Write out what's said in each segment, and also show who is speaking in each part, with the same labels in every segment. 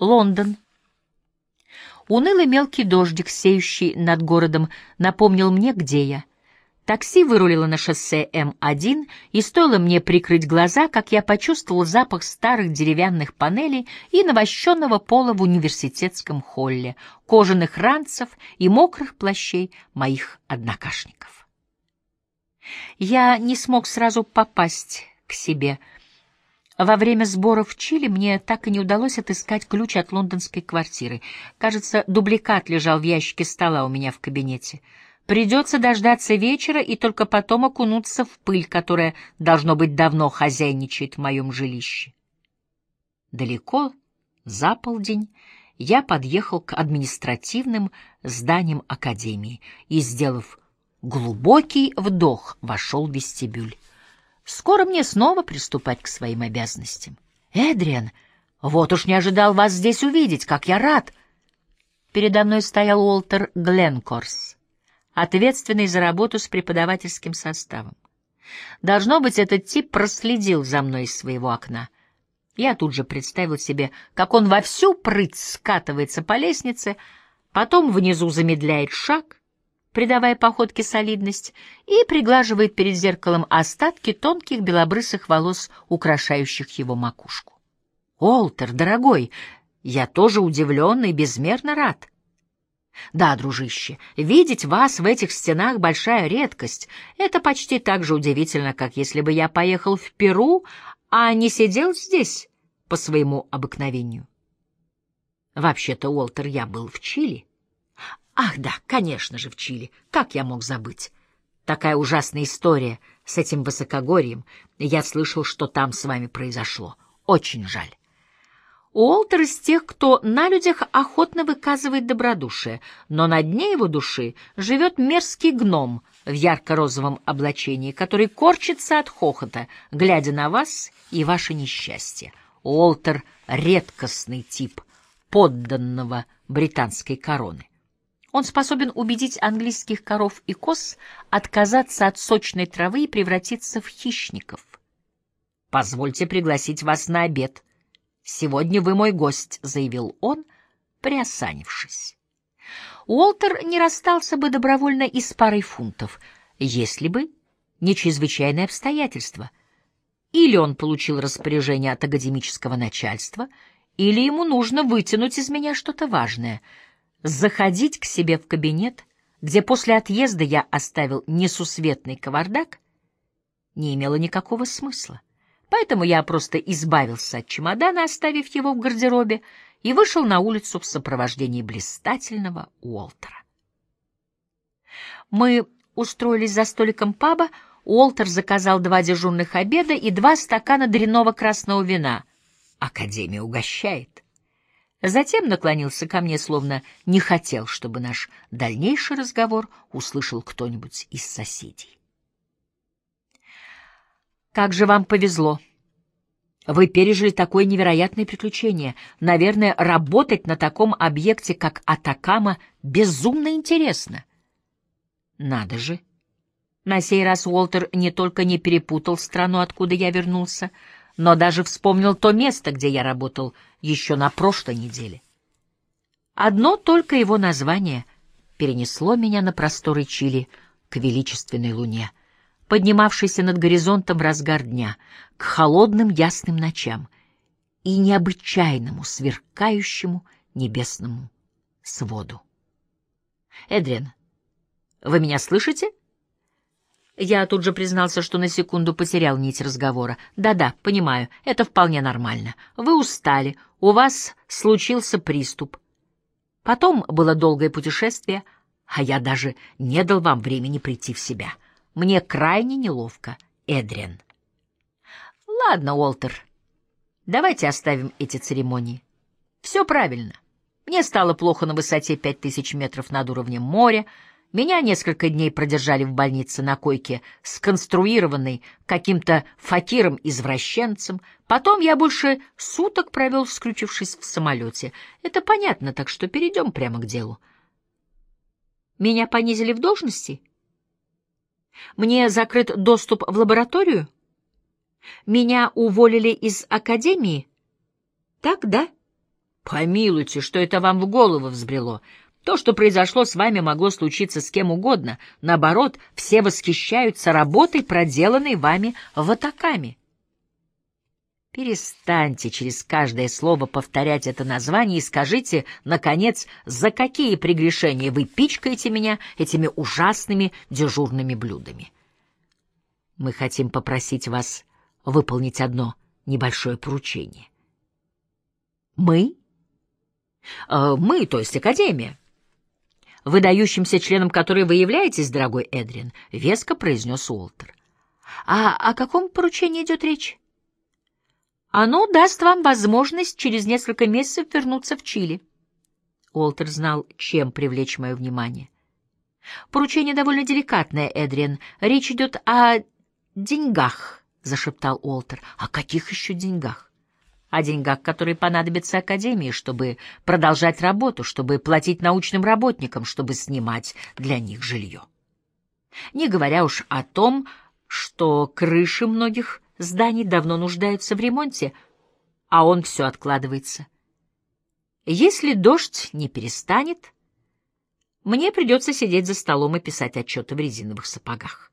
Speaker 1: Лондон. Унылый мелкий дождик, сеющий над городом, напомнил мне, где я. Такси вырулило на шоссе М1, и стоило мне прикрыть глаза, как я почувствовал запах старых деревянных панелей и навощенного пола в университетском холле, кожаных ранцев и мокрых плащей моих однокашников. Я не смог сразу попасть к себе. Во время сборов в Чили мне так и не удалось отыскать ключ от лондонской квартиры. Кажется, дубликат лежал в ящике стола у меня в кабинете. Придется дождаться вечера и только потом окунуться в пыль, которая, должно быть, давно хозяйничает в моем жилище. Далеко, за полдень, я подъехал к административным зданиям Академии и, сделав глубокий вдох, вошел в вестибюль. Скоро мне снова приступать к своим обязанностям. Эдриан, вот уж не ожидал вас здесь увидеть, как я рад! Передо мной стоял Уолтер Гленкорс ответственный за работу с преподавательским составом. Должно быть, этот тип проследил за мной из своего окна. Я тут же представил себе, как он во всю прыть скатывается по лестнице, потом внизу замедляет шаг, придавая походке солидность, и приглаживает перед зеркалом остатки тонких белобрысых волос, украшающих его макушку. «Олтер, дорогой, я тоже удивлен и безмерно рад. Да, дружище, видеть вас в этих стенах — большая редкость. Это почти так же удивительно, как если бы я поехал в Перу, а не сидел здесь по своему обыкновению. Вообще-то, Уолтер, я был в Чили. Ах да, конечно же, в Чили. Как я мог забыть? Такая ужасная история с этим высокогорьем. Я слышал, что там с вами произошло. Очень жаль. Уолтер из тех, кто на людях охотно выказывает добродушие, но на дне его души живет мерзкий гном в ярко-розовом облачении, который корчится от хохота, глядя на вас и ваше несчастье. Уолтер — редкостный тип подданного британской короны. Он способен убедить английских коров и коз отказаться от сочной травы и превратиться в хищников. Позвольте пригласить вас на обед — «Сегодня вы мой гость», — заявил он, приосанившись. Уолтер не расстался бы добровольно и с парой фунтов, если бы не чрезвычайные обстоятельства. Или он получил распоряжение от академического начальства, или ему нужно вытянуть из меня что-то важное. Заходить к себе в кабинет, где после отъезда я оставил несусветный кавардак, не имело никакого смысла. Поэтому я просто избавился от чемодана, оставив его в гардеробе, и вышел на улицу в сопровождении блистательного Уолтера. Мы устроились за столиком паба, Уолтер заказал два дежурных обеда и два стакана дрянного красного вина. Академия угощает. Затем наклонился ко мне, словно не хотел, чтобы наш дальнейший разговор услышал кто-нибудь из соседей. Как же вам повезло. Вы пережили такое невероятное приключение. Наверное, работать на таком объекте, как Атакама, безумно интересно. Надо же. На сей раз Уолтер не только не перепутал страну, откуда я вернулся, но даже вспомнил то место, где я работал еще на прошлой неделе. Одно только его название перенесло меня на просторы Чили к величественной луне — поднимавшийся над горизонтом разгар дня, к холодным ясным ночам и необычайному сверкающему небесному своду. Эдриан, вы меня слышите? Я тут же признался, что на секунду потерял нить разговора. Да-да, понимаю, это вполне нормально. Вы устали, у вас случился приступ. Потом было долгое путешествие, а я даже не дал вам времени прийти в себя. Мне крайне неловко, Эдриан. Ладно, Уолтер, давайте оставим эти церемонии. Все правильно. Мне стало плохо на высоте пять тысяч метров над уровнем моря, меня несколько дней продержали в больнице на койке, сконструированной каким-то факиром-извращенцем. Потом я больше суток провел, скрючившись в самолете. Это понятно, так что перейдем прямо к делу. Меня понизили в должности? Мне закрыт доступ в лабораторию? Меня уволили из академии? Так, да? Помилуйте, что это вам в голову взбрело? То, что произошло с вами, могло случиться с кем угодно. Наоборот, все восхищаются работой, проделанной вами в атаками. Перестаньте через каждое слово повторять это название и скажите, наконец, за какие прегрешения вы пичкаете меня этими ужасными дежурными блюдами. Мы хотим попросить вас выполнить одно небольшое поручение. Мы? Э, мы, то есть Академия. Выдающимся членом которой вы являетесь, дорогой Эдрин, веско произнес Уолтер. А о каком поручении идет речь? Оно даст вам возможность через несколько месяцев вернуться в Чили. Уолтер знал, чем привлечь мое внимание. Поручение довольно деликатное, Эдриан. Речь идет о деньгах, — зашептал Уолтер. О каких еще деньгах? О деньгах, которые понадобятся Академии, чтобы продолжать работу, чтобы платить научным работникам, чтобы снимать для них жилье. Не говоря уж о том, что крыши многих зданий давно нуждаются в ремонте, а он все откладывается. Если дождь не перестанет, мне придется сидеть за столом и писать отчеты в резиновых сапогах.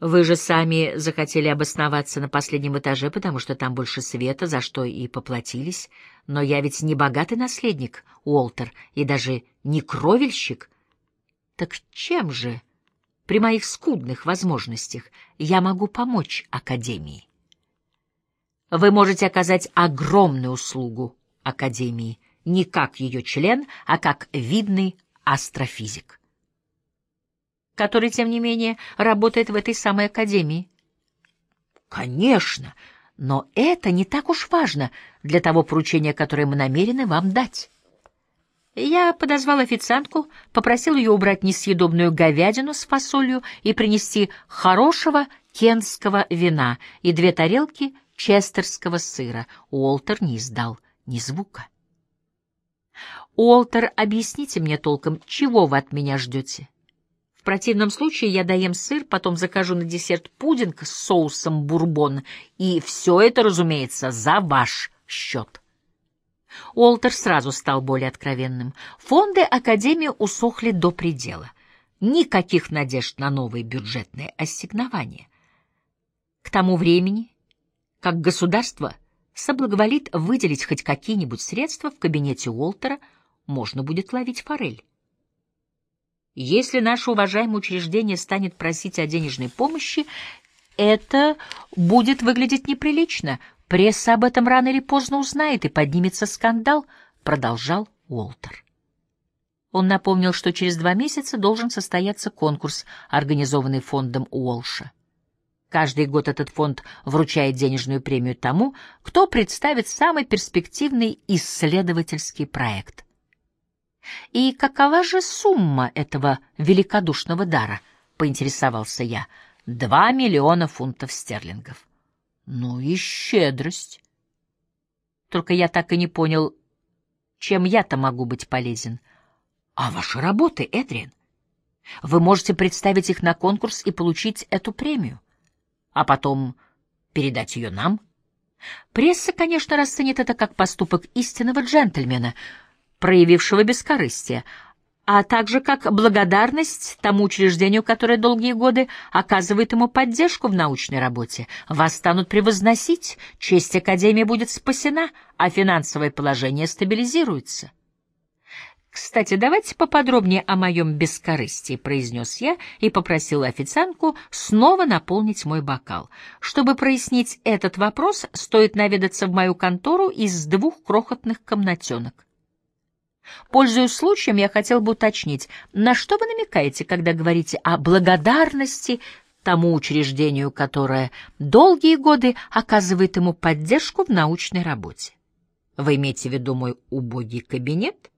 Speaker 1: Вы же сами захотели обосноваться на последнем этаже, потому что там больше света, за что и поплатились. Но я ведь не богатый наследник, Уолтер, и даже не кровельщик. Так чем же при моих скудных возможностях я могу помочь Академии. Вы можете оказать огромную услугу Академии, не как ее член, а как видный астрофизик, который, тем не менее, работает в этой самой Академии. Конечно, но это не так уж важно для того поручения, которое мы намерены вам дать. Я подозвал официантку, попросил ее убрать несъедобную говядину с фасолью и принести хорошего кентского вина и две тарелки честерского сыра. Уолтер не издал ни звука. «Уолтер, объясните мне толком, чего вы от меня ждете? Противном случае я доем сыр, потом закажу на десерт пудинг с соусом бурбон, и все это, разумеется, за ваш счет». Уолтер сразу стал более откровенным. Фонды Академии усохли до предела. Никаких надежд на новые бюджетные ассигнования. К тому времени, как государство соблаговолит выделить хоть какие-нибудь средства, в кабинете Уолтера можно будет ловить форель. Если наше уважаемое учреждение станет просить о денежной помощи, это будет выглядеть неприлично, Пресса об этом рано или поздно узнает, и поднимется скандал, — продолжал Уолтер. Он напомнил, что через два месяца должен состояться конкурс, организованный фондом Уолша. Каждый год этот фонд вручает денежную премию тому, кто представит самый перспективный исследовательский проект. «И какова же сумма этого великодушного дара?» — поинтересовался я. «Два миллиона фунтов стерлингов». Ну и щедрость. Только я так и не понял, чем я-то могу быть полезен. А ваши работы, Эдриан? Вы можете представить их на конкурс и получить эту премию, а потом передать ее нам. Пресса, конечно, расценит это как поступок истинного джентльмена, проявившего бескорыстие, а также как благодарность тому учреждению, которое долгие годы оказывает ему поддержку в научной работе. Вас станут превозносить, честь Академии будет спасена, а финансовое положение стабилизируется. «Кстати, давайте поподробнее о моем бескорыстии», — произнес я и попросил официантку снова наполнить мой бокал. Чтобы прояснить этот вопрос, стоит наведаться в мою контору из двух крохотных комнатенок. Пользуясь случаем, я хотел бы уточнить, на что вы намекаете, когда говорите о благодарности тому учреждению, которое долгие годы оказывает ему поддержку в научной работе? Вы имеете в виду мой убогий кабинет?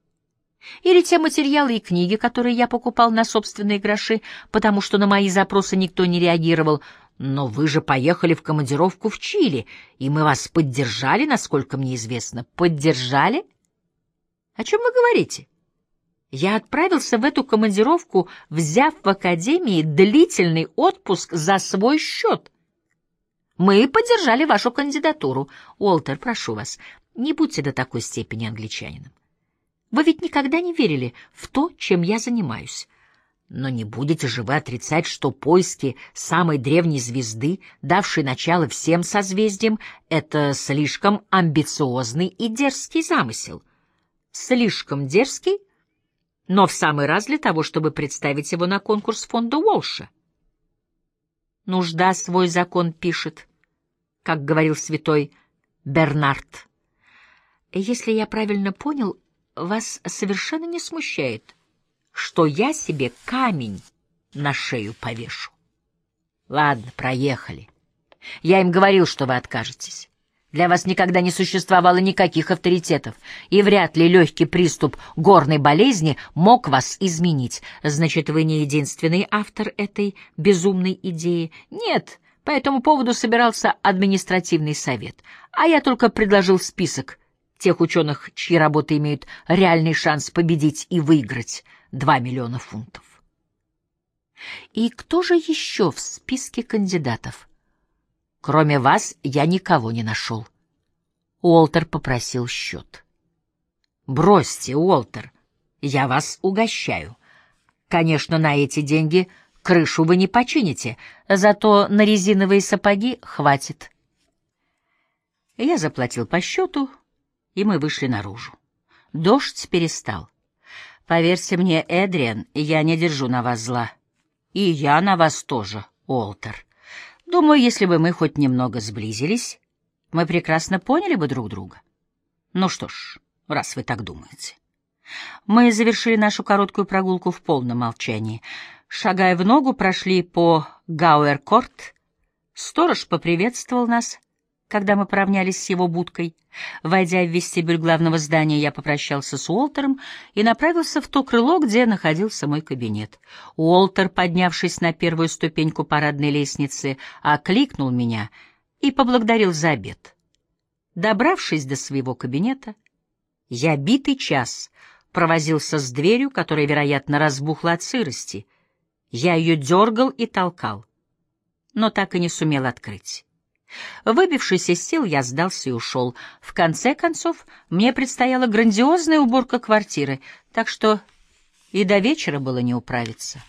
Speaker 1: Или те материалы и книги, которые я покупал на собственные гроши, потому что на мои запросы никто не реагировал, но вы же поехали в командировку в Чили, и мы вас поддержали, насколько мне известно. Поддержали? — о чем вы говорите? Я отправился в эту командировку, взяв в академии длительный отпуск за свой счет. Мы поддержали вашу кандидатуру. Уолтер, прошу вас, не будьте до такой степени англичанином. Вы ведь никогда не верили в то, чем я занимаюсь. Но не будете же вы отрицать, что поиски самой древней звезды, давшей начало всем созвездиям, это слишком амбициозный и дерзкий замысел. Слишком дерзкий, но в самый раз для того, чтобы представить его на конкурс фонда Уолша. Нужда свой закон пишет, как говорил святой Бернард. Если я правильно понял, вас совершенно не смущает, что я себе камень на шею повешу. Ладно, проехали. Я им говорил, что вы откажетесь. Для вас никогда не существовало никаких авторитетов, и вряд ли легкий приступ горной болезни мог вас изменить. Значит, вы не единственный автор этой безумной идеи? Нет, по этому поводу собирался административный совет, а я только предложил список тех ученых, чьи работы имеют реальный шанс победить и выиграть 2 миллиона фунтов. И кто же еще в списке кандидатов? Кроме вас я никого не нашел. Уолтер попросил счет. Бросьте, Уолтер, я вас угощаю. Конечно, на эти деньги крышу вы не почините, зато на резиновые сапоги хватит. Я заплатил по счету, и мы вышли наружу. Дождь перестал. Поверьте мне, Эдриан, я не держу на вас зла. И я на вас тоже, Уолтер. Думаю, если бы мы хоть немного сблизились, мы прекрасно поняли бы друг друга. Ну что ж, раз вы так думаете. Мы завершили нашу короткую прогулку в полном молчании. Шагая в ногу, прошли по Гауэр-Корт. Сторож поприветствовал нас когда мы поравнялись с его будкой. Войдя в вестибюль главного здания, я попрощался с Уолтером и направился в то крыло, где находился мой кабинет. Уолтер, поднявшись на первую ступеньку парадной лестницы, окликнул меня и поблагодарил за обед. Добравшись до своего кабинета, я битый час провозился с дверью, которая, вероятно, разбухла от сырости. Я ее дергал и толкал, но так и не сумел открыть. Выбившись из сил, я сдался и ушел. В конце концов, мне предстояла грандиозная уборка квартиры, так что и до вечера было не управиться.